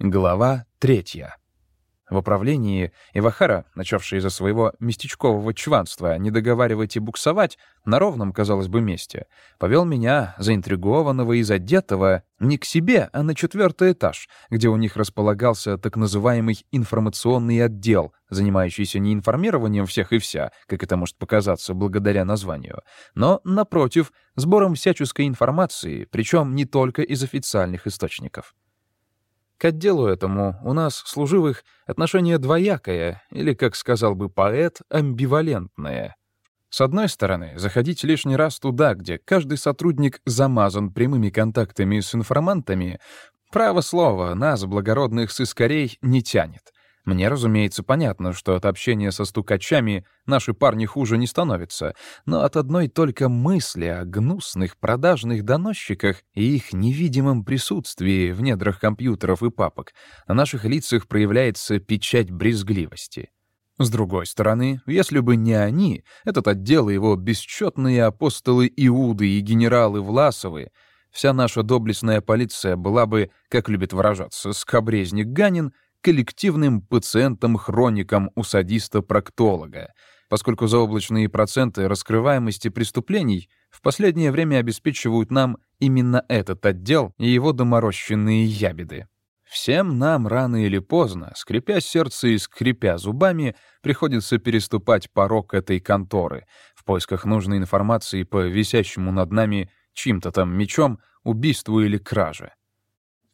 Глава третья. В управлении Ивахара, начавший из-за своего местечкового чванства не договаривать и буксовать на ровном, казалось бы, месте, повел меня, заинтригованного и задетого, не к себе, а на четвертый этаж, где у них располагался так называемый информационный отдел, занимающийся не информированием всех и вся, как это может показаться благодаря названию, но, напротив, сбором всяческой информации, причем не только из официальных источников. К отделу этому у нас, служивых, отношение двоякое, или, как сказал бы поэт, амбивалентное. С одной стороны, заходить лишний раз туда, где каждый сотрудник замазан прямыми контактами с информантами, право слова, нас, благородных сыскарей, не тянет. Мне, разумеется, понятно, что от общения со стукачами наши парни хуже не становятся, но от одной только мысли о гнусных продажных доносчиках и их невидимом присутствии в недрах компьютеров и папок на наших лицах проявляется печать брезгливости. С другой стороны, если бы не они, этот отдел и его бесчетные апостолы Иуды и генералы Власовы, вся наша доблестная полиция была бы, как любит выражаться скобрезник Ганин, коллективным пациентом-хроником у садиста-проктолога, поскольку заоблачные проценты раскрываемости преступлений в последнее время обеспечивают нам именно этот отдел и его доморощенные ябеды. Всем нам рано или поздно, скрипя сердце и скрипя зубами, приходится переступать порог этой конторы в поисках нужной информации по висящему над нами чьим-то там мечом, убийству или краже.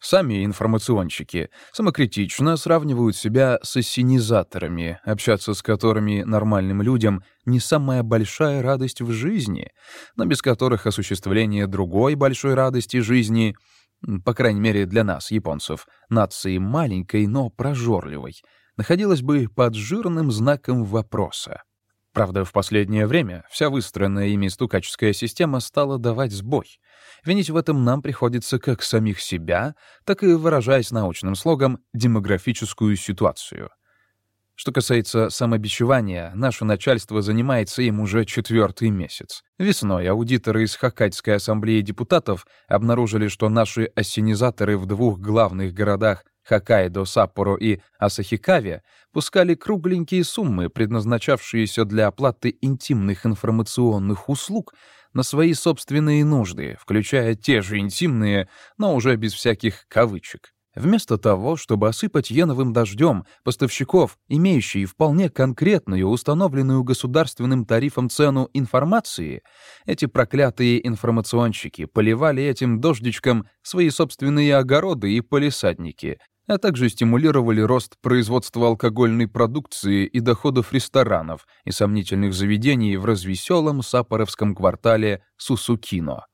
Сами информационщики самокритично сравнивают себя с ассенизаторами, общаться с которыми нормальным людям не самая большая радость в жизни, но без которых осуществление другой большой радости жизни, по крайней мере для нас, японцев, нации маленькой, но прожорливой, находилось бы под жирным знаком вопроса. Правда, в последнее время вся выстроенная ими стукаческая система стала давать сбой. Винить в этом нам приходится как самих себя, так и, выражаясь научным слогом, демографическую ситуацию. Что касается самобичевания, наше начальство занимается им уже четвертый месяц. Весной аудиторы из Хоккайдской ассамблеи депутатов обнаружили, что наши ассенизаторы в двух главных городах Хоккайдо, Саппоро и Асахикаве пускали кругленькие суммы, предназначавшиеся для оплаты интимных информационных услуг, на свои собственные нужды, включая те же интимные, но уже без всяких кавычек. Вместо того, чтобы осыпать йеновым дождем поставщиков, имеющие вполне конкретную, установленную государственным тарифом цену информации, эти проклятые информационщики поливали этим дождичком свои собственные огороды и полисадники, а также стимулировали рост производства алкогольной продукции и доходов ресторанов и сомнительных заведений в развеселом сапоровском квартале Сусукино.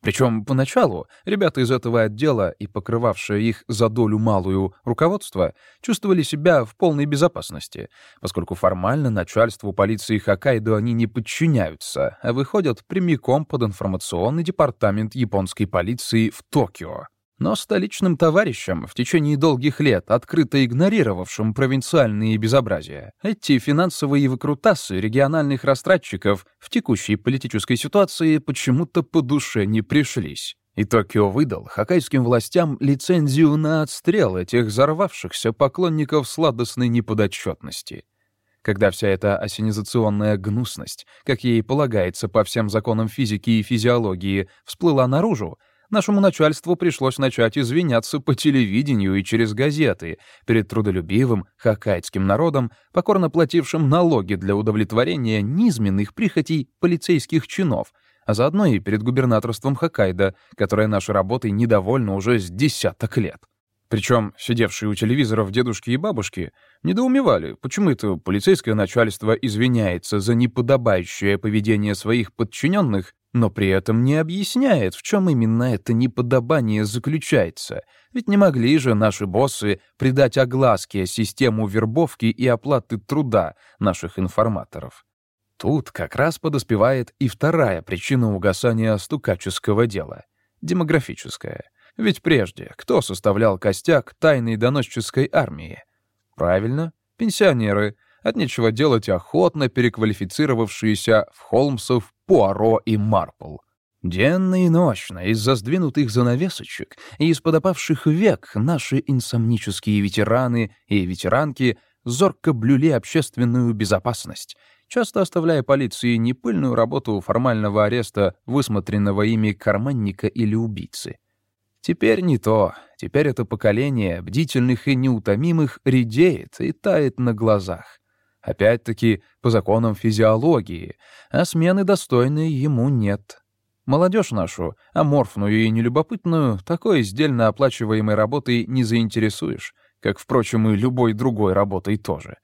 Причем поначалу ребята из этого отдела и покрывавшее их за долю малую руководство чувствовали себя в полной безопасности, поскольку формально начальству полиции Хоккайдо они не подчиняются, а выходят прямиком под информационный департамент японской полиции в Токио. Но столичным товарищам, в течение долгих лет открыто игнорировавшим провинциальные безобразия, эти финансовые выкрутасы региональных растратчиков в текущей политической ситуации почему-то по душе не пришлись. И Токио выдал хоккайским властям лицензию на отстрел этих взорвавшихся поклонников сладостной неподотчетности. Когда вся эта осенизационная гнусность, как ей полагается по всем законам физики и физиологии, всплыла наружу, нашему начальству пришлось начать извиняться по телевидению и через газеты перед трудолюбивым хоккайдским народом, покорно платившим налоги для удовлетворения низменных прихотей полицейских чинов, а заодно и перед губернаторством Хоккайдо, которое нашей работой недовольно уже с десяток лет. Причем сидевшие у телевизоров дедушки и бабушки недоумевали, почему это полицейское начальство извиняется за неподобающее поведение своих подчиненных но при этом не объясняет, в чем именно это неподобание заключается. Ведь не могли же наши боссы придать огласке систему вербовки и оплаты труда наших информаторов. Тут как раз подоспевает и вторая причина угасания стукаческого дела — демографическая. Ведь прежде кто составлял костяк тайной доносческой армии? Правильно, пенсионеры — от нечего делать охотно переквалифицировавшиеся в Холмсов, Пуаро и Марпл. Денно и ночно из-за сдвинутых занавесочек и из-под опавших век наши инсомнические ветераны и ветеранки зорко блюли общественную безопасность, часто оставляя полиции непыльную работу формального ареста высмотренного ими карманника или убийцы. Теперь не то. Теперь это поколение бдительных и неутомимых редеет и тает на глазах. Опять-таки, по законам физиологии, а смены достойной ему нет. Молодежь нашу, аморфную и нелюбопытную, такой издельно оплачиваемой работой не заинтересуешь, как, впрочем, и любой другой работой тоже.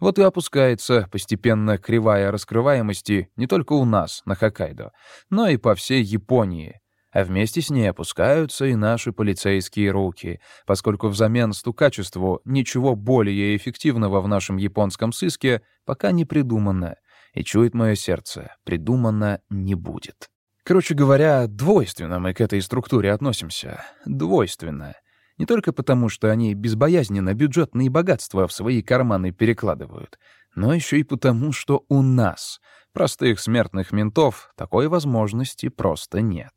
Вот и опускается постепенно кривая раскрываемости не только у нас, на Хоккайдо, но и по всей Японии. А вместе с ней опускаются и наши полицейские руки, поскольку взамен стукачеству ничего более эффективного в нашем японском сыске пока не придумано. И чует мое сердце, придумано не будет. Короче говоря, двойственно мы к этой структуре относимся. Двойственно. Не только потому, что они безбоязненно бюджетные богатства в свои карманы перекладывают, но еще и потому, что у нас, простых смертных ментов, такой возможности просто нет.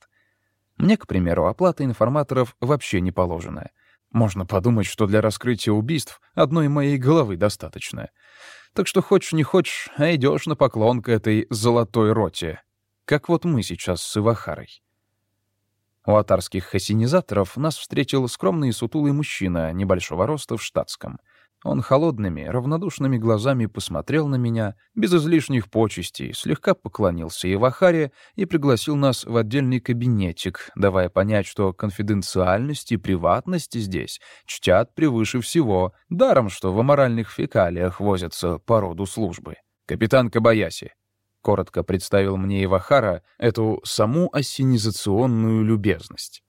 Мне, к примеру, оплата информаторов вообще не положена. Можно подумать, что для раскрытия убийств одной моей головы достаточно. Так что хочешь не хочешь, а идешь на поклон к этой золотой роте, как вот мы сейчас с Ивахарой. У атарских хасинизаторов нас встретил скромный и сутулый мужчина небольшого роста в штатском. Он холодными, равнодушными глазами посмотрел на меня, без излишних почестей, слегка поклонился Ивахаре и пригласил нас в отдельный кабинетик, давая понять, что конфиденциальность и приватность здесь чтят превыше всего, даром, что в аморальных фекалиях возятся по роду службы. «Капитан Кабаяси», коротко представил мне Ивахара эту саму ассенизационную любезность.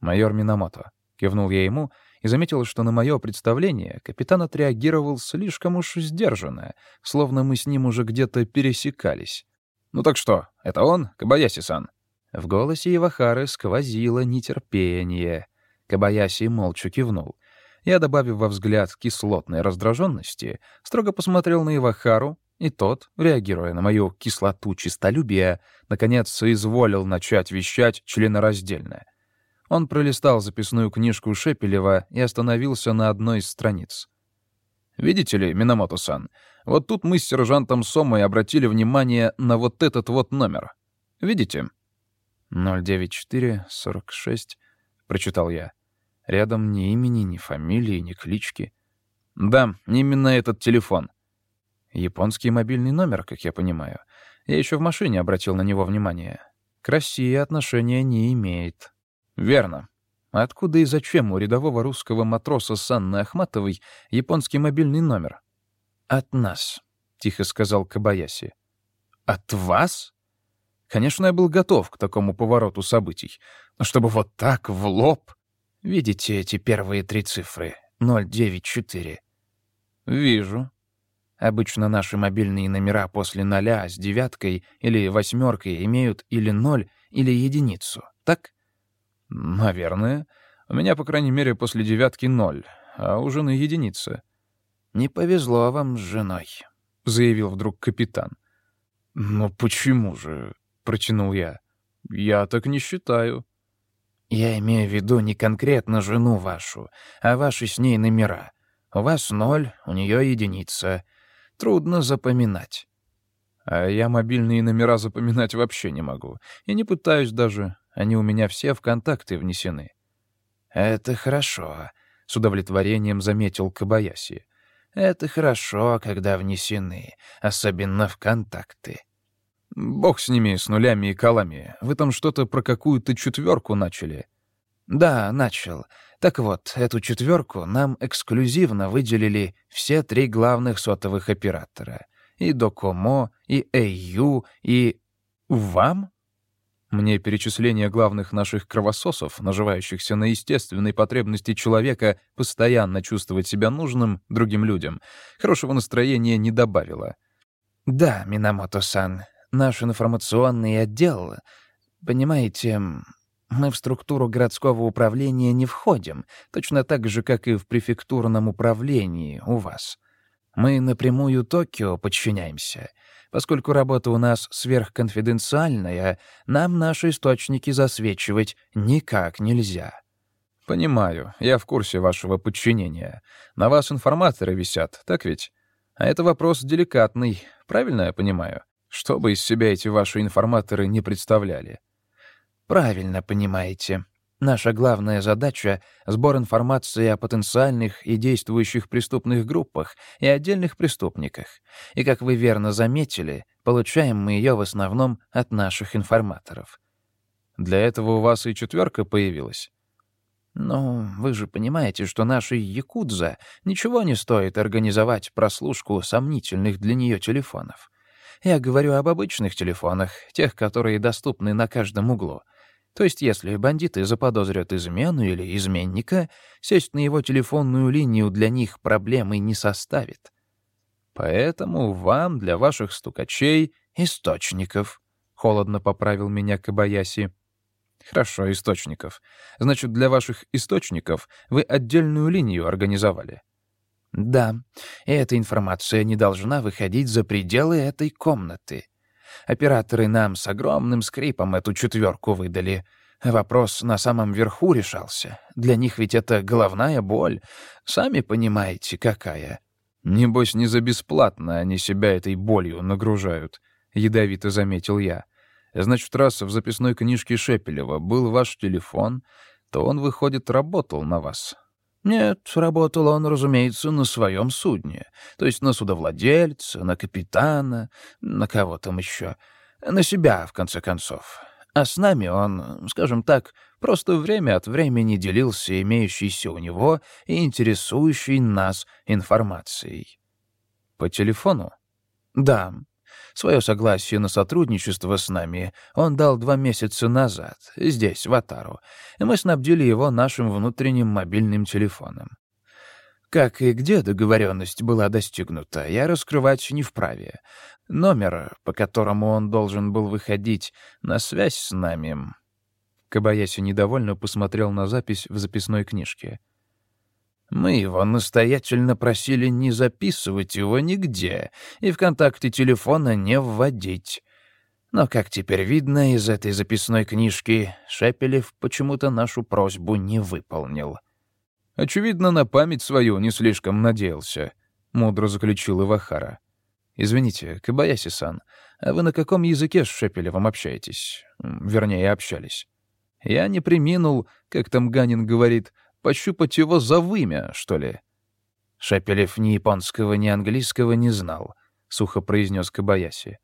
«Майор Минамото», — кивнул я ему и заметил, что на мое представление капитан отреагировал слишком уж сдержанно, словно мы с ним уже где-то пересекались. «Ну так что, это он, Кабаяси-сан?» В голосе Ивахары сквозило нетерпение. Кабаяси молча кивнул. Я, добавив во взгляд кислотной раздраженности, строго посмотрел на Ивахару, и тот, реагируя на мою кислоту чистолюбия, наконец соизволил начать вещать членораздельно. Он пролистал записную книжку Шепелева и остановился на одной из страниц. «Видите ли, Минамото-сан, вот тут мы с сержантом Сомой обратили внимание на вот этот вот номер. Видите?» «094-46», — прочитал я. Рядом ни имени, ни фамилии, ни клички. «Да, именно этот телефон», Японский мобильный номер, как я понимаю. Я еще в машине обратил на него внимание. К России отношения не имеет. Верно. Откуда и зачем у рядового русского матроса Санны Ахматовой японский мобильный номер? От нас, тихо сказал Кабаяси. От вас? Конечно, я был готов к такому повороту событий. Но чтобы вот так, в лоб... Видите эти первые три цифры? 094. Вижу. Обычно наши мобильные номера после ноля с девяткой или восьмеркой имеют или ноль, или единицу, так? Наверное. У меня, по крайней мере, после девятки ноль, а у жены единица. Не повезло вам с женой, — заявил вдруг капитан. «Ну почему же?» — протянул я. «Я так не считаю». «Я имею в виду не конкретно жену вашу, а ваши с ней номера. У вас ноль, у нее единица трудно запоминать. А я мобильные номера запоминать вообще не могу. И не пытаюсь даже. Они у меня все в контакты внесены. «Это хорошо», — с удовлетворением заметил Кабаяси. «Это хорошо, когда внесены, особенно в контакты». «Бог с ними, с нулями и колами. Вы там что-то про какую-то четверку начали?» «Да, начал. Так вот, эту четверку нам эксклюзивно выделили все три главных сотовых оператора. И Докомо, и AU, и... Вам? Мне перечисление главных наших кровососов, наживающихся на естественной потребности человека постоянно чувствовать себя нужным другим людям, хорошего настроения не добавило. «Да, Минамото-сан, наш информационный отдел, понимаете, мы в структуру городского управления не входим, точно так же, как и в префектурном управлении у вас. Мы напрямую Токио подчиняемся. Поскольку работа у нас сверхконфиденциальная, нам наши источники засвечивать никак нельзя. Понимаю, я в курсе вашего подчинения. На вас информаторы висят, так ведь? А это вопрос деликатный, правильно я понимаю? Что бы из себя эти ваши информаторы не представляли? Правильно понимаете. Наша главная задача — сбор информации о потенциальных и действующих преступных группах и отдельных преступниках. И, как вы верно заметили, получаем мы ее в основном от наших информаторов. Для этого у вас и четверка появилась? Ну, вы же понимаете, что нашей Якудза ничего не стоит организовать прослушку сомнительных для нее телефонов. Я говорю об обычных телефонах, тех, которые доступны на каждом углу — то есть, если бандиты заподозрят измену или изменника, сесть на его телефонную линию для них проблемы не составит. Поэтому вам, для ваших стукачей, источников. Холодно поправил меня Кабаяси. Хорошо, источников. Значит, для ваших источников вы отдельную линию организовали. Да, и эта информация не должна выходить за пределы этой комнаты. Операторы нам с огромным скрипом эту четверку выдали. Вопрос на самом верху решался. Для них ведь это головная боль. Сами понимаете, какая. Небось, не за бесплатно они себя этой болью нагружают, — ядовито заметил я. Значит, раз в записной книжке Шепелева был ваш телефон, то он, выходит, работал на вас. Нет, работал он, разумеется, на своем судне, то есть на судовладельца, на капитана, на кого там еще, на себя, в конце концов. А с нами он, скажем так, просто время от времени делился имеющейся у него и интересующей нас информацией. По телефону? Да, Свое согласие на сотрудничество с нами он дал два месяца назад, здесь, в Атару, и мы снабдили его нашим внутренним мобильным телефоном. Как и где договоренность была достигнута, я раскрывать не вправе. Номер, по которому он должен был выходить на связь с нами... Кабаяси недовольно посмотрел на запись в записной книжке — мы его настоятельно просили не записывать его нигде и в контакте телефона не вводить. Но, как теперь видно из этой записной книжки, Шепелев почему-то нашу просьбу не выполнил. «Очевидно, на память свою не слишком надеялся», — мудро заключил Ивахара. «Извините, Кабаяси-сан, а вы на каком языке с Шепелевым общаетесь? Вернее, общались?» Я не приминул, как там Ганин говорит, Пощупать его за вымя, что ли?» Шапелев ни японского, ни английского не знал, — сухо произнес Кабаяси.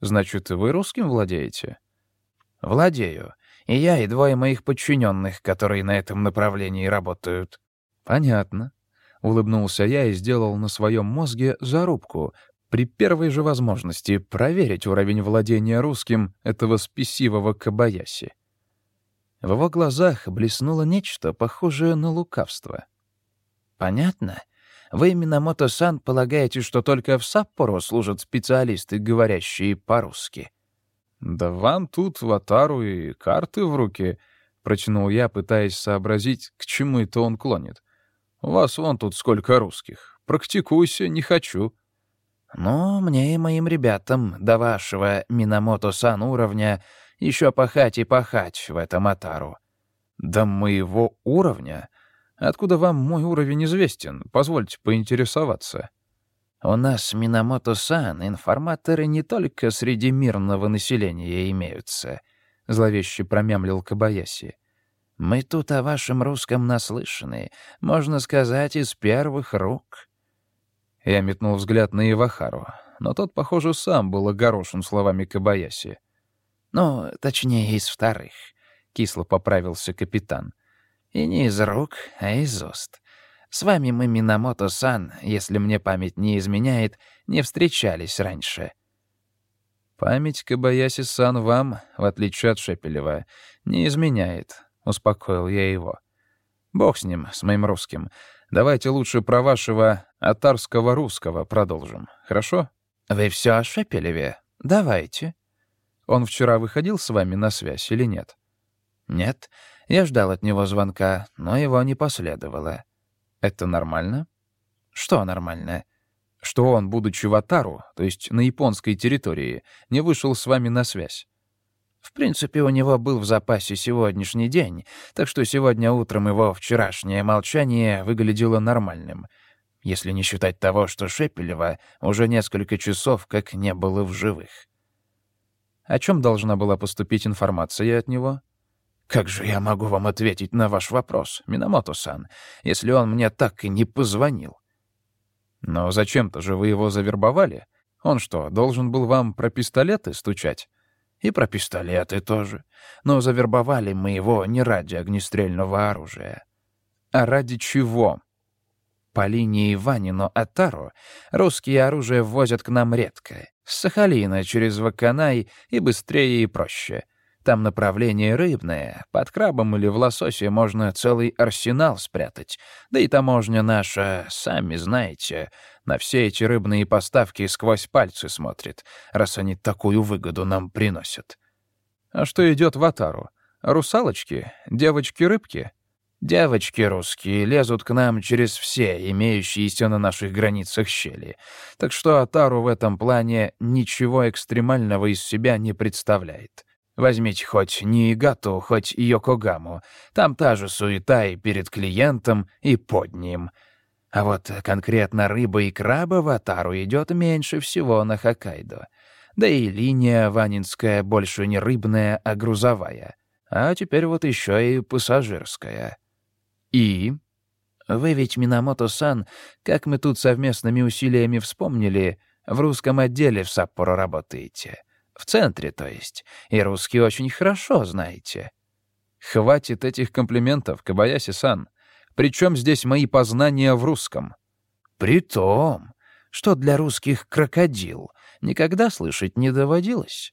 «Значит, вы русским владеете?» «Владею. И я, и двое моих подчиненных, которые на этом направлении работают». «Понятно», — улыбнулся я и сделал на своем мозге зарубку при первой же возможности проверить уровень владения русским этого спесивого Кабаяси. В его глазах блеснуло нечто, похожее на лукавство. «Понятно. Вы, Минамото-сан, полагаете, что только в Саппоро служат специалисты, говорящие по-русски?» «Да вам тут ватару и карты в руки», — протянул я, пытаясь сообразить, к чему это он клонит. «У вас вон тут сколько русских. Практикуйся, не хочу». «Ну, мне и моим ребятам до вашего Минамото-сан уровня еще пахать и пахать в этом Атару. До моего уровня? Откуда вам мой уровень известен? Позвольте поинтересоваться. У нас, Минамото-сан, информаторы не только среди мирного населения имеются, — зловеще промямлил Кабаяси. Мы тут о вашем русском наслышаны, можно сказать, из первых рук. Я метнул взгляд на Ивахару, но тот, похоже, сам был огорошен словами Кабаяси. Ну, точнее, из вторых. Кисло поправился капитан. И не из рук, а из уст. С вами мы, Минамото-сан, если мне память не изменяет, не встречались раньше. Память Кабаяси-сан вам, в отличие от Шепелева, не изменяет, — успокоил я его. Бог с ним, с моим русским. Давайте лучше про вашего атарского русского продолжим, хорошо? Вы все о Шепелеве? Давайте. Он вчера выходил с вами на связь или нет? Нет. Я ждал от него звонка, но его не последовало. Это нормально? Что нормально? что он, будучи в Атару, то есть на японской территории, не вышел с вами на связь. В принципе, у него был в запасе сегодняшний день, так что сегодня утром его вчерашнее молчание выглядело нормальным, если не считать того, что Шепелева уже несколько часов как не было в живых. О чем должна была поступить информация от него? Как же я могу вам ответить на ваш вопрос, Минамото-сан, если он мне так и не позвонил? Но зачем-то же вы его завербовали? Он что, должен был вам про пистолеты стучать? И про пистолеты тоже. Но завербовали мы его не ради огнестрельного оружия. А ради чего? По линии Ванино-Атару русские оружие ввозят к нам редко. С Сахалина через Ваканай и быстрее и проще — там направление рыбное. Под крабом или в лососе можно целый арсенал спрятать. Да и таможня наша, сами знаете, на все эти рыбные поставки сквозь пальцы смотрит, раз они такую выгоду нам приносят. А что идет в Атару? Русалочки? Девочки-рыбки? Девочки русские лезут к нам через все имеющиеся на наших границах щели. Так что Атару в этом плане ничего экстремального из себя не представляет. Возьмите хоть Ниигату, хоть Йокогаму. Там та же суета и перед клиентом, и под ним. А вот конкретно рыба и краба в Атару идет меньше всего на Хоккайдо. Да и линия ванинская больше не рыбная, а грузовая. А теперь вот еще и пассажирская. И? Вы ведь, Минамото-сан, как мы тут совместными усилиями вспомнили, в русском отделе в Саппоро работаете. В центре, то есть. И русский очень хорошо знаете». «Хватит этих комплиментов, Кабаяси-сан. Причем здесь мои познания в русском?» «При том, что для русских крокодил никогда слышать не доводилось».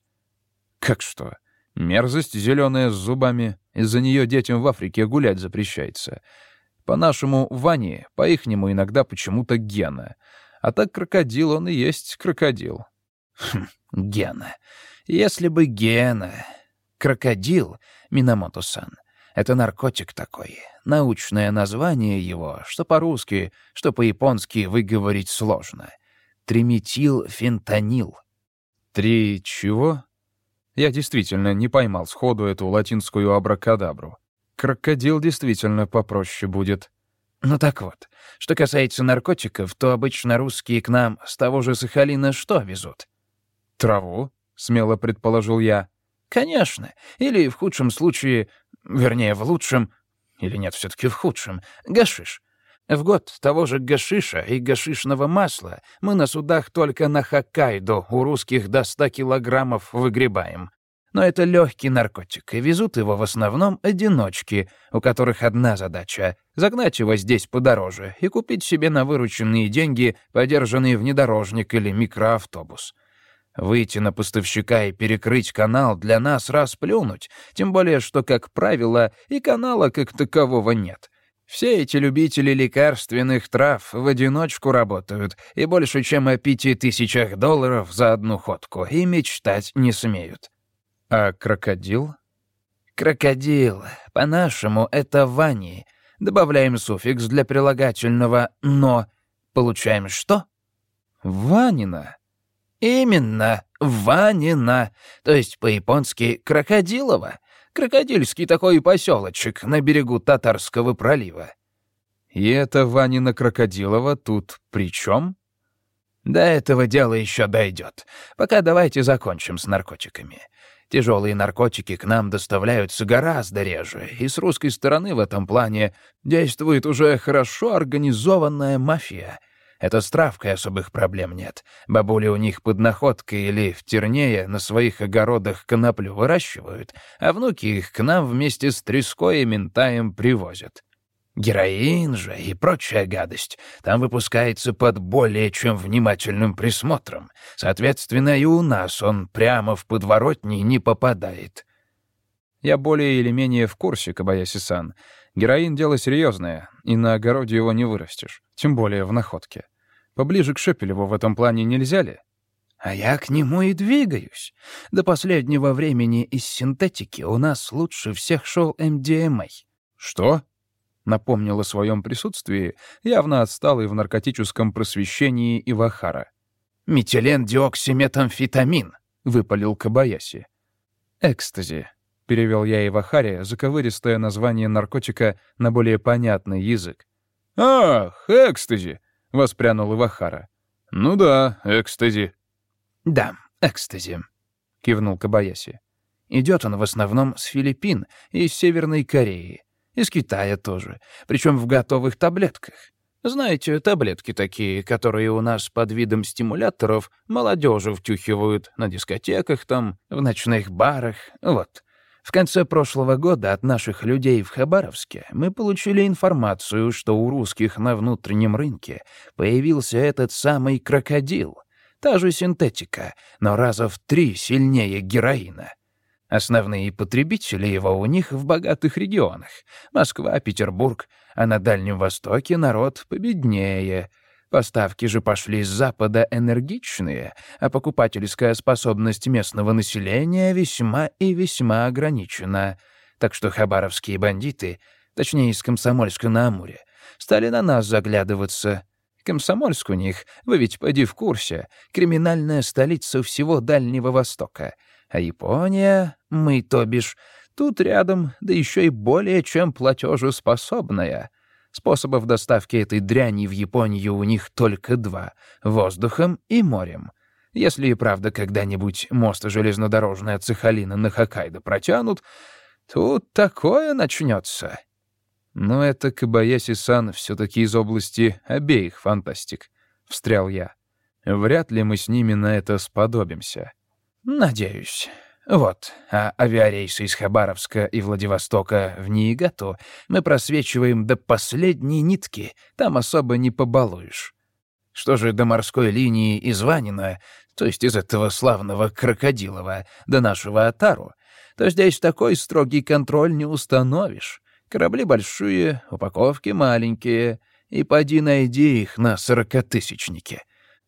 «Как что? Мерзость зеленая с зубами. Из-за нее детям в Африке гулять запрещается. По-нашему Ване, по-ихнему иногда почему-то Гена. А так крокодил он и есть крокодил». Хм, Гена. Если бы Гена... Крокодил, Минамото-сан. Это наркотик такой. Научное название его, что по-русски, что по-японски выговорить сложно. Триметилфентанил. Три чего? Я действительно не поймал сходу эту латинскую абракадабру. Крокодил действительно попроще будет. Ну так вот, что касается наркотиков, то обычно русские к нам с того же Сахалина что везут? «Траву?» — смело предположил я. «Конечно. Или в худшем случае, вернее, в лучшем, или нет, все таки в худшем, гашиш. В год того же гашиша и гашишного масла мы на судах только на Хоккайдо у русских до 100 килограммов выгребаем. Но это легкий наркотик, и везут его в основном одиночки, у которых одна задача — загнать его здесь подороже и купить себе на вырученные деньги подержанный внедорожник или микроавтобус. Выйти на поставщика и перекрыть канал для нас расплюнуть, тем более что, как правило, и канала как такового нет. Все эти любители лекарственных трав в одиночку работают и больше, чем о пяти тысячах долларов за одну ходку, и мечтать не смеют. А крокодил? Крокодил. По-нашему, это вани. Добавляем суффикс для прилагательного «но». Получаем что? Ванина. «Именно, Ванина, то есть по-японски «крокодилово». Крокодильский такой поселочек на берегу Татарского пролива». «И это Ванина Крокодилова тут при чем? «До этого дела еще дойдет. Пока давайте закончим с наркотиками. Тяжелые наркотики к нам доставляются гораздо реже, и с русской стороны в этом плане действует уже хорошо организованная мафия — это с травкой особых проблем нет. Бабули у них под находкой или в Тернее на своих огородах коноплю выращивают, а внуки их к нам вместе с треской и ментаем привозят. Героин же и прочая гадость там выпускается под более чем внимательным присмотром. Соответственно, и у нас он прямо в подворотни не попадает. Я более или менее в курсе, Кабаяси-сан. Героин — дело серьезное, и на огороде его не вырастешь, тем более в находке. Поближе к Шепелеву в этом плане нельзя ли? А я к нему и двигаюсь. До последнего времени из синтетики у нас лучше всех шел МДМА. Что? Напомнил о своем присутствии явно отсталый в наркотическом просвещении Ивахара. «Метилен-диоксиметамфетамин», — выпалил Кабаяси. «Экстази», — перевел я Ивахаре заковыристое название наркотика на более понятный язык. «Ах, экстази!» — воспрянул Ивахара. «Ну да, экстази». «Да, экстази», — кивнул Кабаяси. Идет он в основном с Филиппин и из Северной Кореи. Из Китая тоже. Причем в готовых таблетках. Знаете, таблетки такие, которые у нас под видом стимуляторов молодежи втюхивают на дискотеках там, в ночных барах. Вот. В конце прошлого года от наших людей в Хабаровске мы получили информацию, что у русских на внутреннем рынке появился этот самый крокодил. Та же синтетика, но раза в три сильнее героина. Основные потребители его у них в богатых регионах — Москва, Петербург, а на Дальнем Востоке народ победнее. Поставки же пошли с Запада энергичные, а покупательская способность местного населения весьма и весьма ограничена. Так что хабаровские бандиты, точнее из Комсомольска на Амуре, стали на нас заглядываться. Комсомольск у них, вы ведь поди в курсе, криминальная столица всего Дальнего Востока — а Япония, мы, то бишь, тут рядом, да еще и более чем платежеспособная. Способов доставки этой дряни в Японию у них только два — воздухом и морем. Если и правда когда-нибудь мост железнодорожный от Сахалина на Хоккайдо протянут, тут такое начнется. Но это Кабаяси-сан все-таки из области обеих фантастик, — встрял я. Вряд ли мы с ними на это сподобимся. «Надеюсь. Вот, а авиарейсы из Хабаровска и Владивостока в Ниигату мы просвечиваем до последней нитки, там особо не побалуешь. Что же до морской линии из Ванина, то есть из этого славного Крокодилова, до нашего Атару, то здесь такой строгий контроль не установишь. Корабли большие, упаковки маленькие, и поди найди их на сорокатысячнике».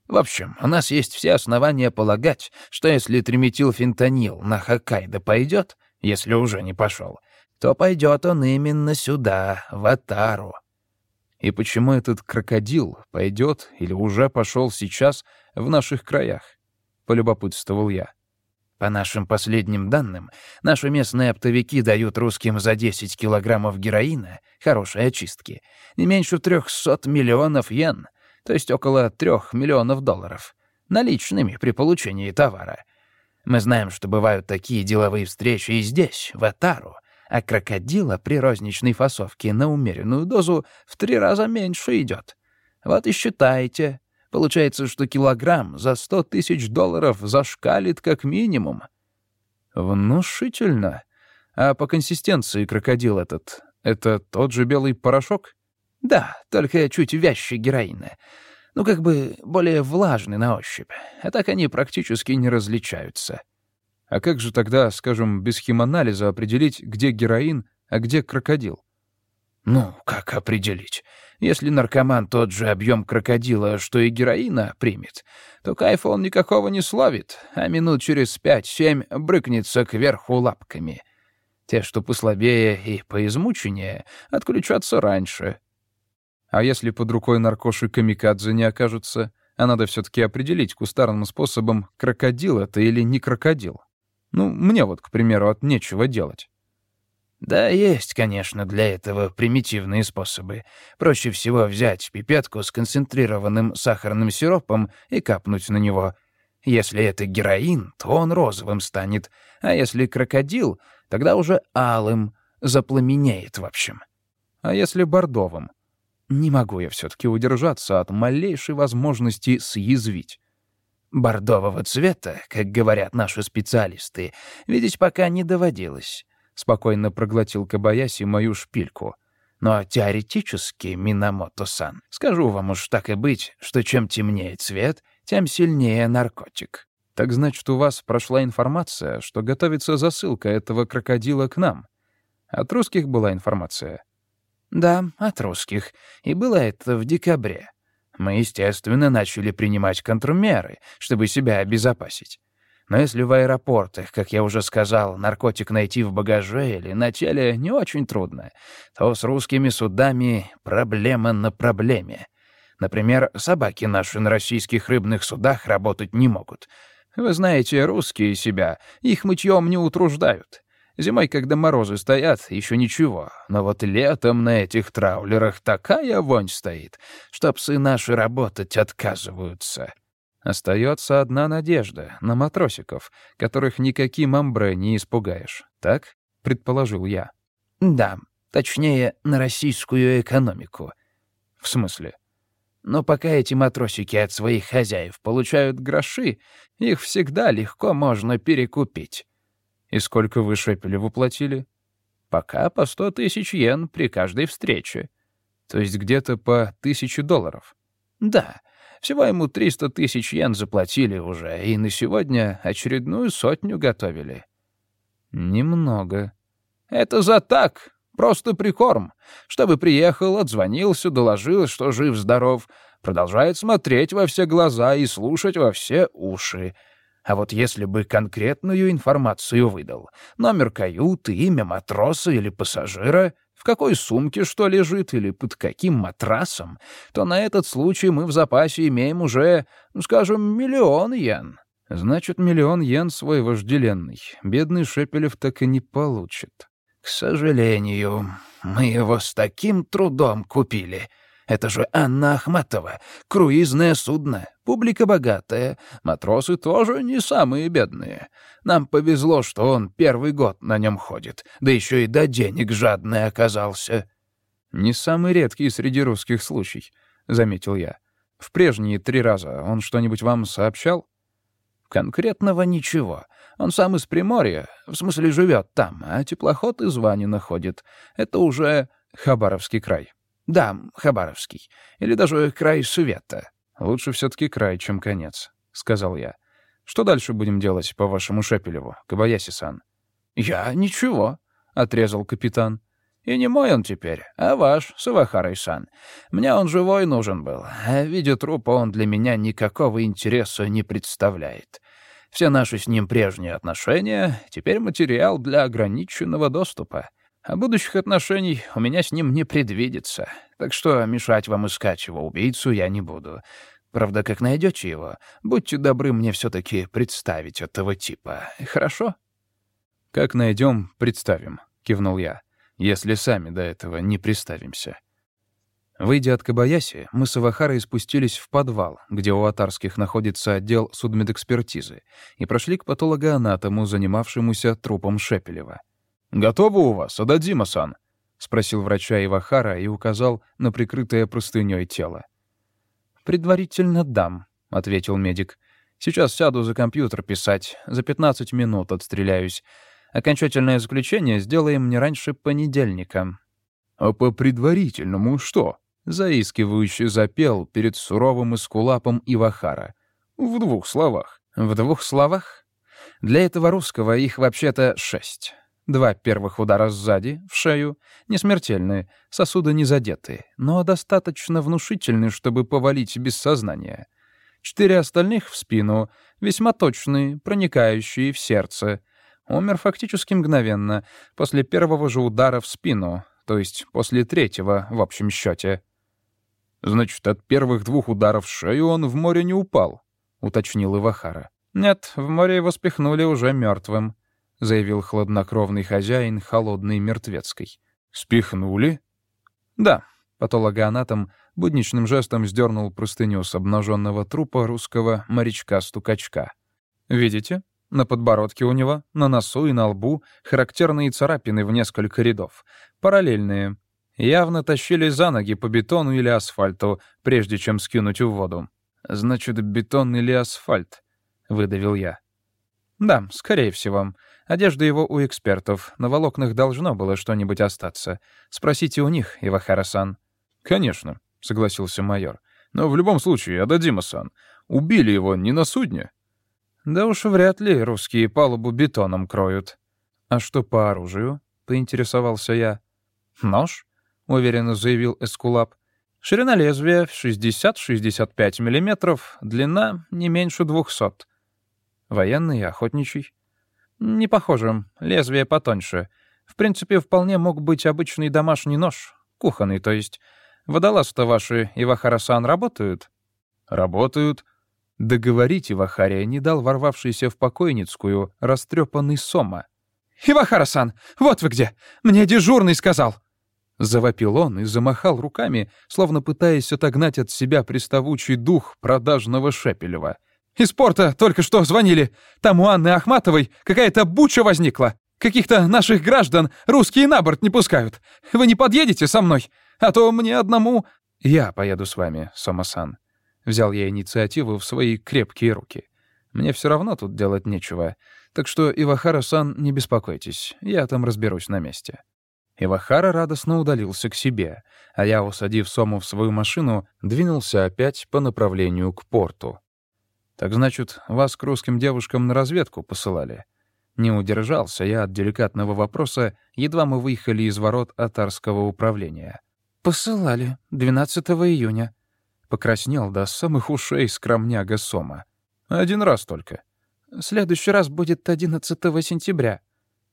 В общем, у нас есть все основания полагать, что если триметилфентанил на Хоккайдо пойдет, если уже не пошел, то пойдет он именно сюда, в Атару. И почему этот крокодил пойдет или уже пошел сейчас в наших краях? Полюбопытствовал я. По нашим последним данным, наши местные оптовики дают русским за 10 килограммов героина, хорошей очистки, не меньше 300 миллионов йен — то есть около трех миллионов долларов, наличными при получении товара. Мы знаем, что бывают такие деловые встречи и здесь, в Атару, а крокодила при розничной фасовке на умеренную дозу в три раза меньше идет. Вот и считайте. Получается, что килограмм за сто тысяч долларов зашкалит как минимум. Внушительно. А по консистенции крокодил этот — это тот же белый порошок? Да, только чуть вяще героина. Ну, как бы более влажный на ощупь. А так они практически не различаются. А как же тогда, скажем, без химанализа определить, где героин, а где крокодил? Ну, как определить? Если наркоман тот же объем крокодила, что и героина, примет, то кайфа он никакого не словит, а минут через пять-семь брыкнется кверху лапками. Те, что послабее и поизмученнее, отключатся раньше. А если под рукой наркоши камикадзе не окажется, а надо все таки определить кустарным способом, крокодил это или не крокодил. Ну, мне вот, к примеру, от нечего делать. Да, есть, конечно, для этого примитивные способы. Проще всего взять пипетку с концентрированным сахарным сиропом и капнуть на него. Если это героин, то он розовым станет, а если крокодил, тогда уже алым, запламенеет в общем. А если бордовым? Не могу я все-таки удержаться от малейшей возможности съязвить. «Бордового цвета, как говорят наши специалисты, видеть пока не доводилось», — спокойно проглотил Кабаяси мою шпильку. «Но теоретически, Минамото-сан, скажу вам уж так и быть, что чем темнее цвет, тем сильнее наркотик». «Так значит, у вас прошла информация, что готовится засылка этого крокодила к нам?» От русских была информация. Да, от русских. И было это в декабре. Мы, естественно, начали принимать контрмеры, чтобы себя обезопасить. Но если в аэропортах, как я уже сказал, наркотик найти в багаже или на теле не очень трудно, то с русскими судами проблема на проблеме. Например, собаки наши на российских рыбных судах работать не могут. Вы знаете, русские себя, их мытьем не утруждают. Зимой, когда морозы стоят, еще ничего. Но вот летом на этих траулерах такая вонь стоит, что псы наши работать отказываются. Остается одна надежда на матросиков, которых никаким амбре не испугаешь. Так? Предположил я. Да, точнее, на российскую экономику. В смысле? Но пока эти матросики от своих хозяев получают гроши, их всегда легко можно перекупить. И сколько вы Шепелеву платили? Пока по сто тысяч йен при каждой встрече. То есть где-то по тысяче долларов? Да. Всего ему 300 тысяч йен заплатили уже, и на сегодня очередную сотню готовили. Немного. Это за так, просто прикорм. Чтобы приехал, отзвонился, доложил, что жив-здоров, продолжает смотреть во все глаза и слушать во все уши. А вот если бы конкретную информацию выдал, номер каюты, имя матроса или пассажира — в какой сумке что лежит или под каким матрасом, то на этот случай мы в запасе имеем уже, ну, скажем, миллион йен. Значит, миллион йен свой вожделенный. Бедный Шепелев так и не получит. К сожалению, мы его с таким трудом купили — это же Анна Ахматова, круизное судно, публика богатая, матросы тоже не самые бедные. Нам повезло, что он первый год на нем ходит, да еще и до денег жадный оказался». «Не самый редкий среди русских случай», — заметил я. «В прежние три раза он что-нибудь вам сообщал?» «Конкретного ничего. Он сам из Приморья, в смысле живет там, а теплоход из Вани находит. Это уже Хабаровский край». Да, Хабаровский. Или даже край Света. Лучше все-таки край, чем конец, — сказал я. Что дальше будем делать по вашему Шепелеву, Кабаяси-сан? Я ничего, — отрезал капитан. И не мой он теперь, а ваш, Савахарай-сан. Мне он живой нужен был, а видя трупа он для меня никакого интереса не представляет. Все наши с ним прежние отношения — теперь материал для ограниченного доступа. А будущих отношений у меня с ним не предвидится, так что мешать вам искать его убийцу я не буду. Правда, как найдете его, будьте добры мне все-таки представить этого типа, хорошо?» «Как найдем, представим», — кивнул я, «если сами до этого не представимся». Выйдя от Кабаяси, мы с Авахарой спустились в подвал, где у Атарских находится отдел судмедэкспертизы, и прошли к патологоанатому, занимавшемуся трупом Шепелева. «Готово у вас, Ададима-сан?» — спросил врача Ивахара и указал на прикрытое простынёй тело. «Предварительно дам», — ответил медик. «Сейчас сяду за компьютер писать. За 15 минут отстреляюсь. Окончательное заключение сделаем не раньше понедельника». «А по предварительному что?» — заискивающе запел перед суровым эскулапом Ивахара. «В двух словах». «В двух словах?» Для этого русского их вообще-то шесть. Два первых удара сзади, в шею, не смертельные, сосуды не задеты, но достаточно внушительны, чтобы повалить без сознания. Четыре остальных в спину, весьма точные, проникающие в сердце. Умер фактически мгновенно, после первого же удара в спину, то есть после третьего в общем счете. «Значит, от первых двух ударов в шею он в море не упал», — уточнил Ивахара. «Нет, в море его спихнули уже мертвым. — заявил хладнокровный хозяин холодной мертвецкой. «Спихнули?» «Да». Патологоанатом будничным жестом сдернул простыню с обнаженного трупа русского морячка-стукачка. «Видите? На подбородке у него, на носу и на лбу характерные царапины в несколько рядов. Параллельные. Явно тащили за ноги по бетону или асфальту, прежде чем скинуть в воду. «Значит, бетон или асфальт?» — выдавил я. «Да, скорее всего. Одежда его у экспертов. На волокнах должно было что-нибудь остаться. Спросите у них, Ивахара-сан». «Конечно», — согласился майор. «Но в любом случае, Ададима-сан, убили его не на судне?» «Да уж вряд ли русские палубу бетоном кроют». «А что по оружию?» — поинтересовался я. «Нож?» — уверенно заявил Эскулап. «Ширина лезвия в 60-65 мм, длина не меньше 200. Военный, охотничий. Не похоже, лезвие потоньше. В принципе, вполне мог быть обычный домашний нож, кухонный, то есть. Водолазы-то ваши, Ивахара-сан, работают? Работают. Договорить Ивахария не дал ворвавшийся в покойницкую растрепанный Сома. «Ивахара-сан, вот вы где! Мне дежурный сказал!» Завопил он и замахал руками, словно пытаясь отогнать от себя приставучий дух продажного Шепелева. «Из порта только что звонили. Там у Анны Ахматовой какая-то буча возникла. Каких-то наших граждан русские на борт не пускают. Вы не подъедете со мной? А то мне одному...» «Я поеду с вами, Сома-сан». Взял я инициативу в свои крепкие руки. Мне все равно тут делать нечего. Так что, Ивахара-сан, не беспокойтесь, я там разберусь на месте. Ивахара радостно удалился к себе, а я, усадив Сому в свою машину, двинулся опять по направлению к порту. «Так значит, вас к русским девушкам на разведку посылали?» Не удержался я от деликатного вопроса, едва мы выехали из ворот Атарского управления. «Посылали. 12 июня». Покраснел до самых ушей скромняга Сома. «Один раз только». «Следующий раз будет 11 сентября».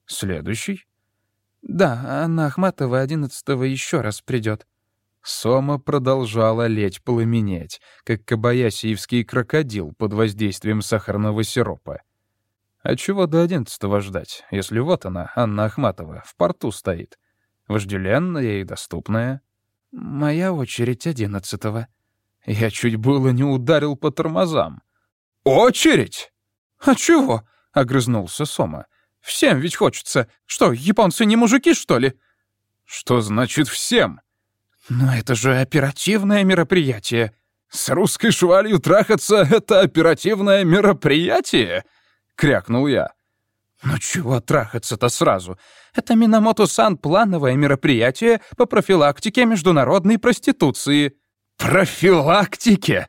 «Следующий?» «Да, Анна Ахматова 11 еще раз придет. Сома продолжала лечь пламенеть, как кабаясиевский крокодил под воздействием сахарного сиропа. А чего до одиннадцатого ждать, если вот она, Анна Ахматова, в порту стоит? Вожделенная и доступная. «Моя очередь одиннадцатого». Я чуть было не ударил по тормозам. «Очередь? А чего?» — огрызнулся Сома. «Всем ведь хочется. Что, японцы не мужики, что ли?» «Что значит «всем»?» «Но это же оперативное мероприятие». «С русской швалью трахаться — это оперативное мероприятие?» — крякнул я. «Ну чего трахаться-то сразу? Это Минамото-сан плановое мероприятие по профилактике международной проституции». «Профилактике?»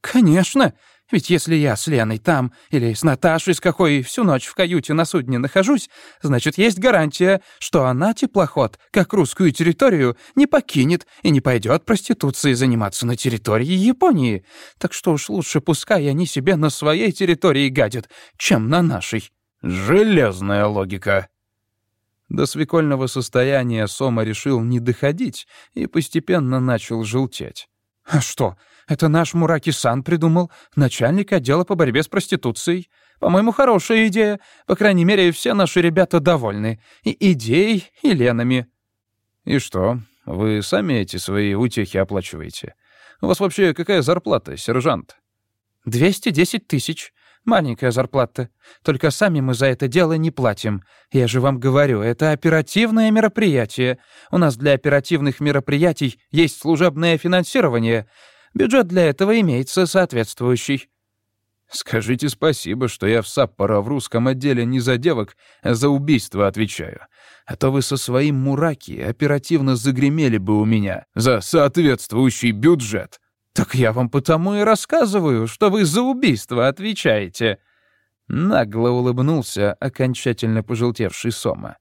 «Конечно. Ведь если я с Леной там или с Наташей, с какой всю ночь в каюте на судне нахожусь, значит, есть гарантия, что она теплоход, как русскую территорию, не покинет и не пойдет проституцией заниматься на территории Японии. Так что уж лучше пускай они себе на своей территории гадят, чем на нашей». «Железная логика», до свекольного состояния Сома решил не доходить и постепенно начал желтеть. «А что, это наш Мураки-сан придумал, начальник отдела по борьбе с проституцией. По-моему, хорошая идея. По крайней мере, все наши ребята довольны. И идеей, и Ленами». «И что, вы сами эти свои утехи оплачиваете? У вас вообще какая зарплата, сержант?» «210 тысяч. Маленькая зарплата. Только сами мы за это дело не платим. Я же вам говорю, это оперативное мероприятие. У нас для оперативных мероприятий есть служебное финансирование. Бюджет для этого имеется соответствующий». «Скажите спасибо, что я в Саппоро в русском отделе не за девок, а за убийство отвечаю. А то вы со своим Мураки оперативно загремели бы у меня за соответствующий бюджет». «Так я вам потому и рассказываю, что вы за убийство отвечаете». Нагло улыбнулся окончательно пожелтевший Сома.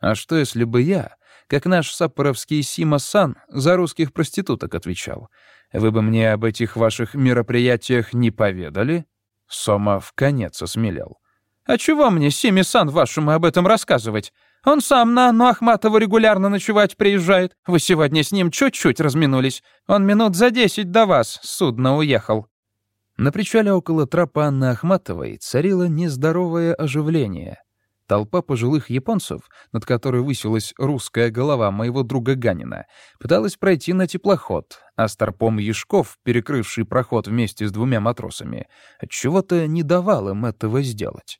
«А что, если бы я, как наш саппоровский Сима-сан, за русских проституток отвечал?» Вы бы мне об этих ваших мероприятиях не поведали?» Сома в конец осмелел. «А чего мне, Сими-сан, вашему об этом рассказывать? Он сам на Анну Ахматову регулярно ночевать приезжает. Вы сегодня с ним чуть-чуть разминулись. Он минут за десять до вас с судна уехал». На причале около трапа Анны Ахматовой царило нездоровое оживление. Толпа пожилых японцев, над которой высилась русская голова моего друга Ганина, пыталась пройти на теплоход, а старпом Яшков, перекрывший проход вместе с двумя матросами, отчего-то не давал им этого сделать.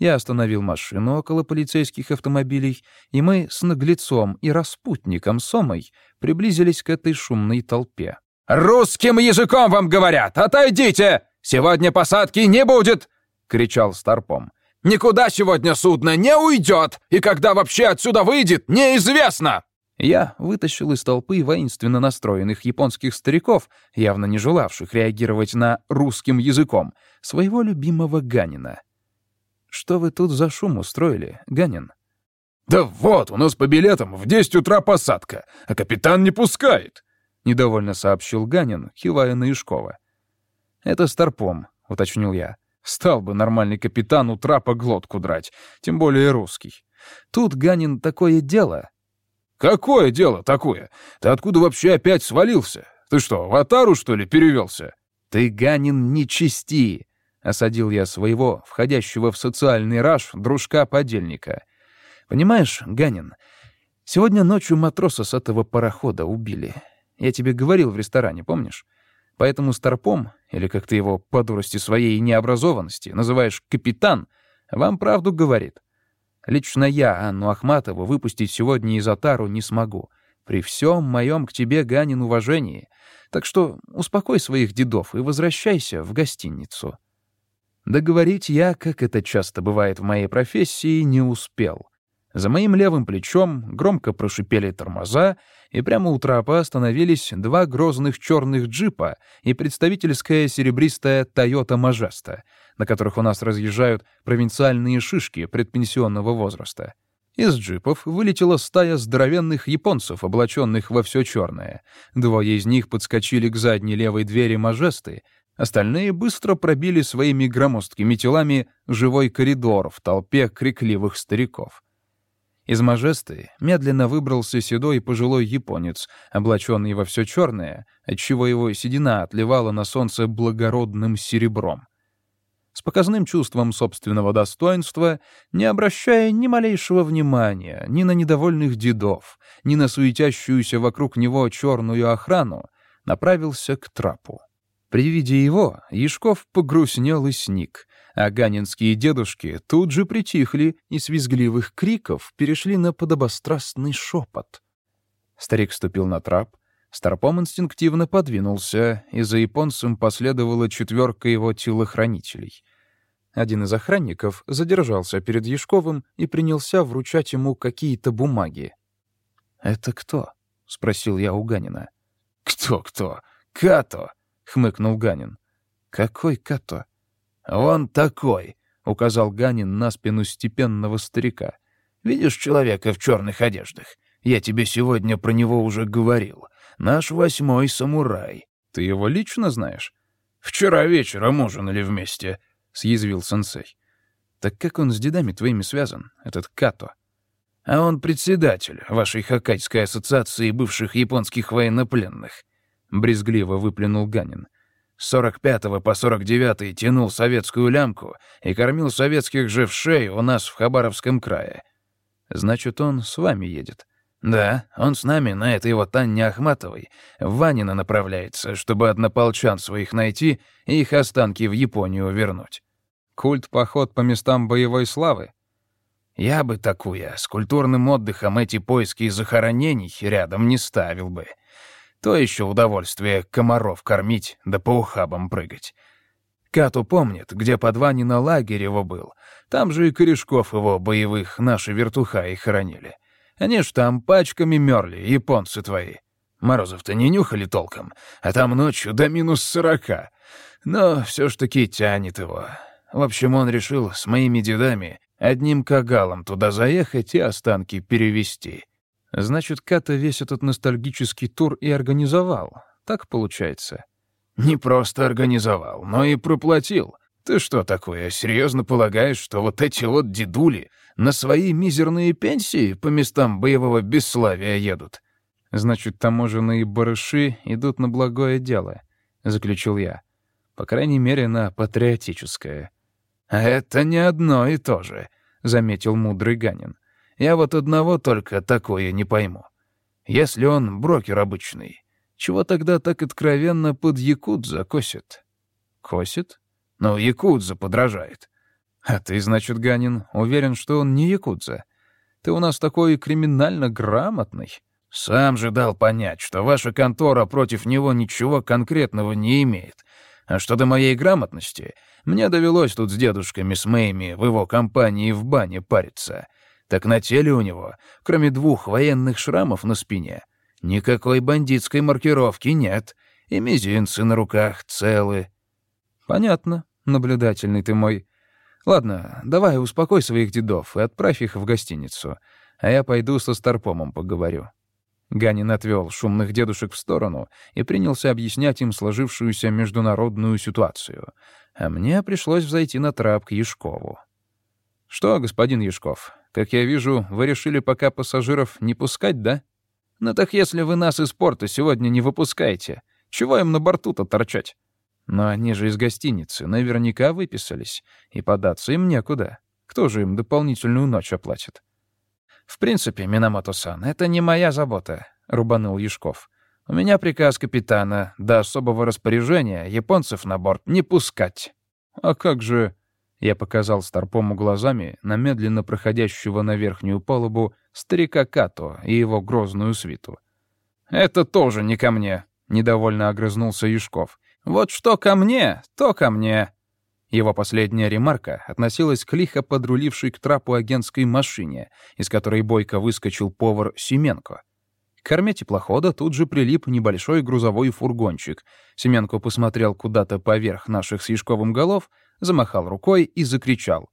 Я остановил машину около полицейских автомобилей, и мы с наглецом и распутником Сомой приблизились к этой шумной толпе. «Русским языком вам говорят! Отойдите! Сегодня посадки не будет!» — кричал Старпом. Никуда сегодня судно не уйдет, и когда вообще отсюда выйдет, неизвестно!» Я вытащил из толпы воинственно настроенных японских стариков, явно не желавших реагировать на русским языком, своего любимого Ганина. «Что вы тут за шум устроили, Ганин?» «Да вот, у нас по билетам в 10 утра посадка, а капитан не пускает», — недовольно сообщил Ганин, кивая на Юшкова. «Это Старпом», — уточнил я. Стал бы нормальный капитан у трапа глотку драть, тем более русский. Тут, Ганин, такое дело. Какое дело такое? Ты откуда вообще опять свалился? Ты что, в Атару, что ли, перевелся? Ты, Ганин, не чисти. Осадил я своего, входящего в социальный раж, дружка-подельника. Понимаешь, Ганин, сегодня ночью матроса с этого парохода убили. Я тебе говорил в ресторане, помнишь? Поэтому Старпом, или как ты его по дурости своей необразованности называешь капитан, вам правду говорит. Лично я Анну Ахматову выпустить сегодня из Атару не смогу. При всем моем к тебе, Ганин, уважении. Так что успокой своих дедов и возвращайся в гостиницу. Договорить я, как это часто бывает в моей профессии, не успел. За моим левым плечом громко прошипели тормоза, и прямо у трапа остановились два грозных черных джипа и представительская серебристая Toyota Majesta, на которых у нас разъезжают провинциальные шишки предпенсионного возраста. Из джипов вылетела стая здоровенных японцев, облаченных во все черное. Двое из них подскочили к задней левой двери Мажесты, остальные быстро пробили своими громоздкими телами живой коридор в толпе крикливых стариков. Из Мажесты медленно выбрался седой пожилой японец, облаченный во все черное, отчего его седина отливала на солнце благородным серебром. С показным чувством собственного достоинства, не обращая ни малейшего внимания ни на недовольных дедов, ни на суетящуюся вокруг него черную охрану, направился к трапу. При виде его Яшков погрустнел и сник, а ганинские дедушки тут же притихли и с визгливых криков перешли на подобострастный шепот. Старик ступил на трап, Старпом инстинктивно подвинулся, и за японцем последовала четверка его телохранителей. Один из охранников задержался перед Яшковым и принялся вручать ему какие-то бумаги. «Это кто?» — спросил я у Ганина. «Кто-кто? Като!» — хмыкнул Ганин. «Какой Като?» «Он такой», — указал Ганин на спину степенного старика. «Видишь человека в черных одеждах? Я тебе сегодня про него уже говорил. Наш восьмой самурай». «Ты его лично знаешь?» «Вчера вечером ужинали вместе», — съязвил сенсей. «Так как он с дедами твоими связан, этот Като?» «А он председатель вашей Хоккайдской ассоциации бывших японских военнопленных», — брезгливо выплюнул Ганин. С 45 по 49 тянул советскую лямку и кормил советских шею у нас в Хабаровском крае. Значит, он с вами едет? Да, он с нами на этой вот Анне Ахматовой Ванина направляется, чтобы однополчан своих найти и их останки в Японию вернуть. Культ-поход по местам боевой славы? Я бы такую с культурным отдыхом эти поиски захоронений рядом не ставил бы. То еще удовольствие комаров кормить да по ухабам прыгать. Кату помнит, где под Ванина лагерь его был. Там же и корешков его боевых наши вертуха и хоронили. Они ж там пачками мерли, японцы твои. Морозов-то не нюхали толком, а там ночью до минус сорока. Но все ж таки тянет его. В общем, он решил с моими дедами одним кагалом туда заехать и останки перевести. Значит, Ката весь этот ностальгический тур и организовал. Так получается? Не просто организовал, но и проплатил. Ты что такое, серьезно полагаешь, что вот эти вот дедули на свои мизерные пенсии по местам боевого бесславия едут? Значит, таможенные барыши идут на благое дело, — заключил я. По крайней мере, на патриотическое. А это не одно и то же, — заметил мудрый Ганин. Я вот одного только такое не пойму. Если он брокер обычный, чего тогда так откровенно под якудза косит? Косит? Ну, якудза подражает. А ты, значит, Ганин, уверен, что он не якудза? Ты у нас такой криминально грамотный. Сам же дал понять, что ваша контора против него ничего конкретного не имеет. А что до моей грамотности, мне довелось тут с дедушками с Мэйми в его компании в бане париться — так на теле у него, кроме двух военных шрамов на спине, никакой бандитской маркировки нет, и мизинцы на руках целы. Понятно, наблюдательный ты мой. Ладно, давай успокой своих дедов и отправь их в гостиницу, а я пойду со Старпомом поговорю. Ганин отвел шумных дедушек в сторону и принялся объяснять им сложившуюся международную ситуацию. А мне пришлось взойти на трап к Яшкову. «Что, господин Яшков, как я вижу, вы решили пока пассажиров не пускать, да? Ну так если вы нас из порта сегодня не выпускаете, чего им на борту-то торчать? Но они же из гостиницы наверняка выписались, и податься им некуда. Кто же им дополнительную ночь оплатит?» «В принципе, Минамото-сан, это не моя забота», — рубанул Яшков. «У меня приказ капитана до особого распоряжения японцев на борт не пускать». «А как же...» — я показал Старпому глазами на медленно проходящего на верхнюю палубу старика Като и его грозную свиту. «Это тоже не ко мне», — недовольно огрызнулся Яшков. «Вот что ко мне, то ко мне». Его последняя ремарка относилась к лихо подрулившей к трапу агентской машине, из которой бойко выскочил повар Семенко. К корме теплохода тут же прилип небольшой грузовой фургончик. Семенко посмотрел куда-то поверх наших с Яшковым голов, замахал рукой и закричал.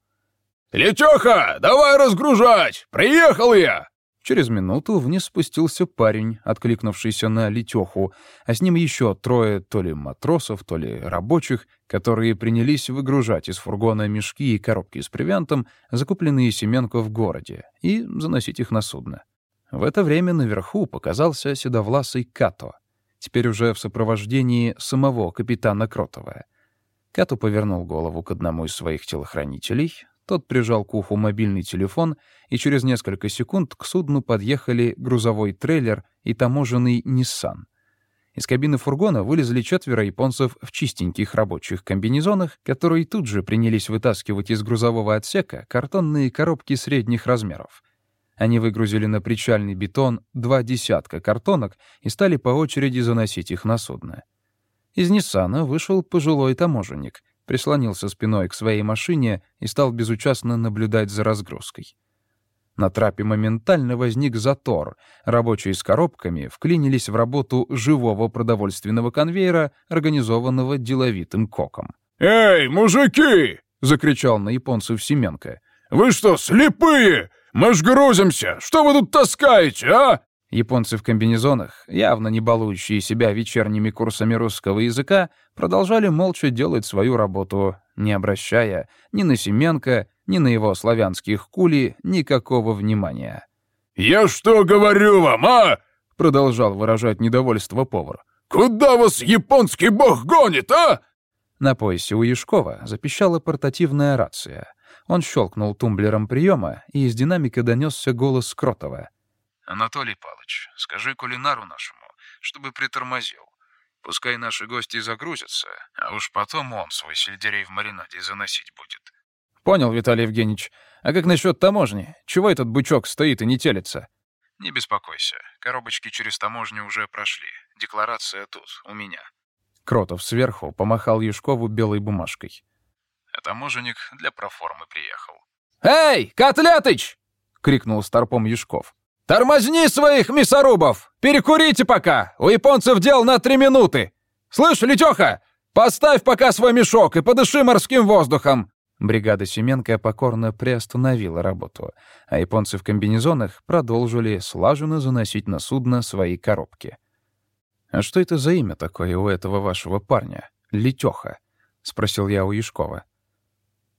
«Летёха, давай разгружать! Приехал я!» Через минуту вниз спустился парень, откликнувшийся на летеху, а с ним еще трое то ли матросов, то ли рабочих, которые принялись выгружать из фургона мешки и коробки с провиантом, закупленные Семенко в городе, и заносить их на судно. В это время наверху показался седовласый Като, теперь уже в сопровождении самого капитана Кротова. Като повернул голову к одному из своих телохранителей, тот прижал к уху мобильный телефон, и через несколько секунд к судну подъехали грузовой трейлер и таможенный «Ниссан». Из кабины фургона вылезли четверо японцев в чистеньких рабочих комбинезонах, которые тут же принялись вытаскивать из грузового отсека картонные коробки средних размеров. Они выгрузили на причальный бетон два десятка картонок и стали по очереди заносить их на судно. Из «Ниссана» вышел пожилой таможенник — прислонился спиной к своей машине и стал безучастно наблюдать за разгрузкой. На трапе моментально возник затор. Рабочие с коробками вклинились в работу живого продовольственного конвейера, организованного деловитым коком. «Эй, мужики!» — закричал на японцев Семенко. «Вы что, слепые? Мы ж грузимся! Что вы тут таскаете, а?» Японцы в комбинезонах, явно не балующие себя вечерними курсами русского языка, продолжали молча делать свою работу, не обращая ни на Семенко, ни на его славянских кули никакого внимания. «Я что говорю вам, а?» — продолжал выражать недовольство повар. «Куда вас японский бог гонит, а?» На поясе у Яшкова запищала портативная рация. Он щелкнул тумблером приема, и из динамика донесся голос Кротова — «Анатолий Палыч, скажи кулинару нашему, чтобы притормозил. Пускай наши гости загрузятся, а уж потом он свой сельдерей в маринаде заносить будет». «Понял, Виталий Евгеньевич. А как насчет таможни? Чего этот бычок стоит и не телится?» «Не беспокойся. Коробочки через таможню уже прошли. Декларация тут, у меня». Кротов сверху помахал Юшкову белой бумажкой. А таможенник для проформы приехал. «Эй, Котлетыч!» — крикнул старпом Юшков. «Тормозни своих мясорубов! Перекурите пока! У японцев дел на три минуты! Слышь, Летёха, поставь пока свой мешок и подыши морским воздухом!» Бригада Семенко покорно приостановила работу, а японцы в комбинезонах продолжили слаженно заносить на судно свои коробки. «А что это за имя такое у этого вашего парня? Летёха?» — спросил я у Яшкова.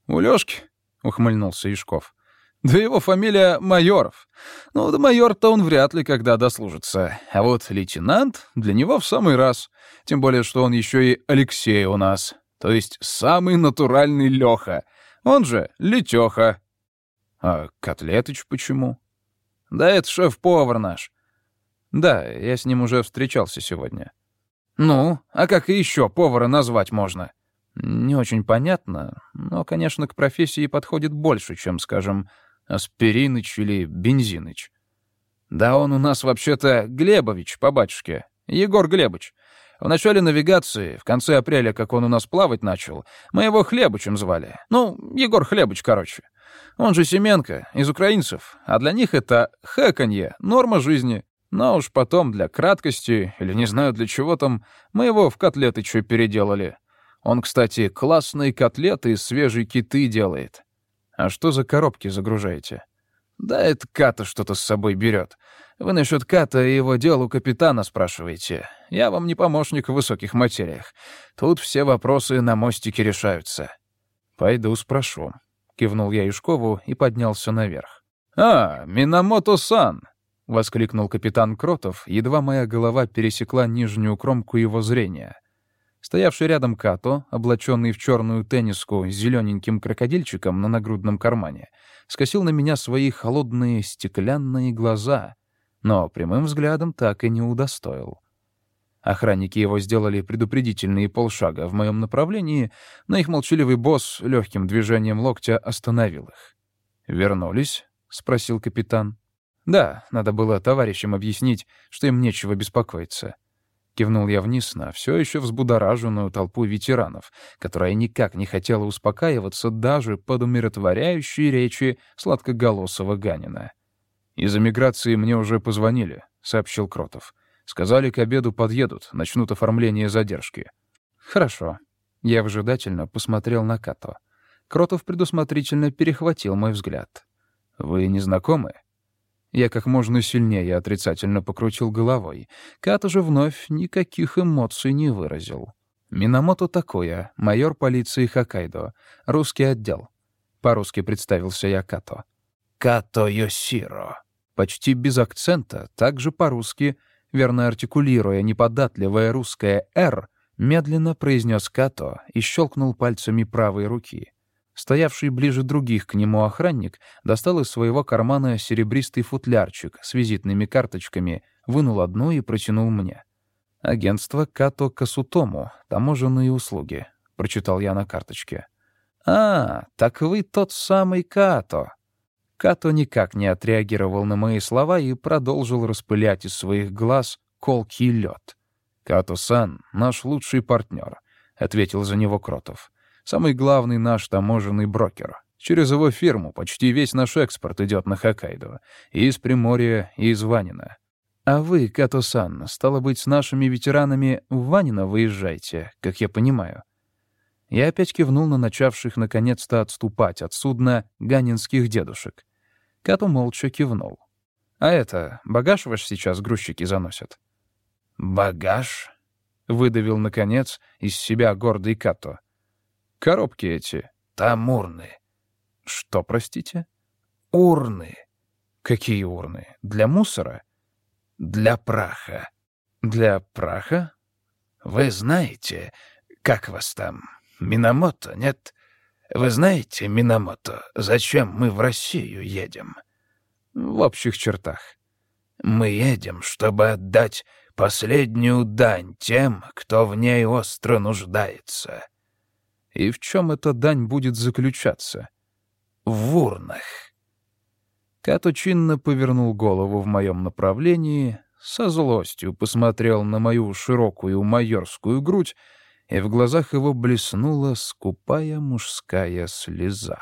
«У Лёшки?» — ухмыльнулся Яшков. Да его фамилия Майоров. Ну, до майор-то он вряд ли когда дослужится. А вот лейтенант для него в самый раз. Тем более, что он еще и Алексей у нас. То есть самый натуральный Леха. Он же Летеха. А Котлетыч почему? Да это шеф-повар наш. Да, я с ним уже встречался сегодня. Ну, а как еще повара назвать можно? Не очень понятно, но, конечно, к профессии подходит больше, чем, скажем, Аспириныч или Бензиныч. Да он у нас вообще-то Глебович по батюшке. Егор Глебович. В начале навигации, в конце апреля, как он у нас плавать начал, мы его Хлебычем звали. Ну, Егор Хлебыч, короче. Он же Семенко, из украинцев, а для них это хэканье, норма жизни. Но уж потом для краткости, или не знаю для чего там, мы его в котлетычу переделали. Он, кстати, классные котлеты из свежей киты делает. А что за коробки загружаете? Да это Ката что-то с собой берет. Вы насчет Ката и его дел у капитана спрашиваете. Я вам не помощник в высоких материях. Тут все вопросы на мостике решаются. Пойду спрошу. Кивнул я Юшкову и поднялся наверх. «А, Минамото-сан!» — воскликнул капитан Кротов, едва моя голова пересекла нижнюю кромку его зрения. Стоявший рядом Като, облаченный в черную тенниску с зелененьким крокодильчиком на нагрудном кармане, скосил на меня свои холодные стеклянные глаза, но прямым взглядом так и не удостоил. Охранники его сделали предупредительные полшага в моем направлении, но их молчаливый босс легким движением локтя остановил их. «Вернулись?» — спросил капитан. «Да, надо было товарищам объяснить, что им нечего беспокоиться». Кивнул я вниз на все еще взбудораженную толпу ветеранов, которая никак не хотела успокаиваться даже под умиротворяющие речи сладкоголосого Ганина. «Из эмиграции мне уже позвонили», — сообщил Кротов. «Сказали, к обеду подъедут, начнут оформление задержки». «Хорошо». Я выжидательно посмотрел на Като. Кротов предусмотрительно перехватил мой взгляд. «Вы не знакомы?» Я как можно сильнее отрицательно покрутил головой. Като же вновь никаких эмоций не выразил. Минамото такое, майор полиции Хоккайдо, русский отдел. По-русски представился я Като. «Като Йосиро». Почти без акцента, также по-русски, верно артикулируя неподатливое русское «р», медленно произнес Като и щелкнул пальцами правой руки. Стоявший ближе других к нему охранник достал из своего кармана серебристый футлярчик с визитными карточками, вынул одну и протянул мне. «Агентство Като Касутому, таможенные услуги», — прочитал я на карточке. «А, так вы тот самый Като». Като никак не отреагировал на мои слова и продолжил распылять из своих глаз колкий лед. «Като-сан — наш лучший партнер», — ответил за него Кротов. Самый главный наш таможенный брокер. Через его фирму почти весь наш экспорт идет на Хоккайдо. И из Приморья, и из Ванина. А вы, Като-сан, стало быть, с нашими ветеранами в Ванино выезжаете, как я понимаю. Я опять кивнул на начавших наконец-то отступать от судна ганинских дедушек. Като молча кивнул. «А это, багаж ваш сейчас грузчики заносят?» «Багаж?» — выдавил, наконец, из себя гордый Като. Коробки эти. Там урны. Что, простите? Урны. Какие урны? Для мусора? Для праха. Для праха? Вы знаете, как вас там? Минамото, нет? Вы знаете, Минамото, зачем мы в Россию едем? В общих чертах. Мы едем, чтобы отдать последнюю дань тем, кто в ней остро нуждается. И в чем эта дань будет заключаться? В урнах. Като чинно повернул голову в моем направлении, со злостью посмотрел на мою широкую майорскую грудь, и в глазах его блеснула скупая мужская слеза.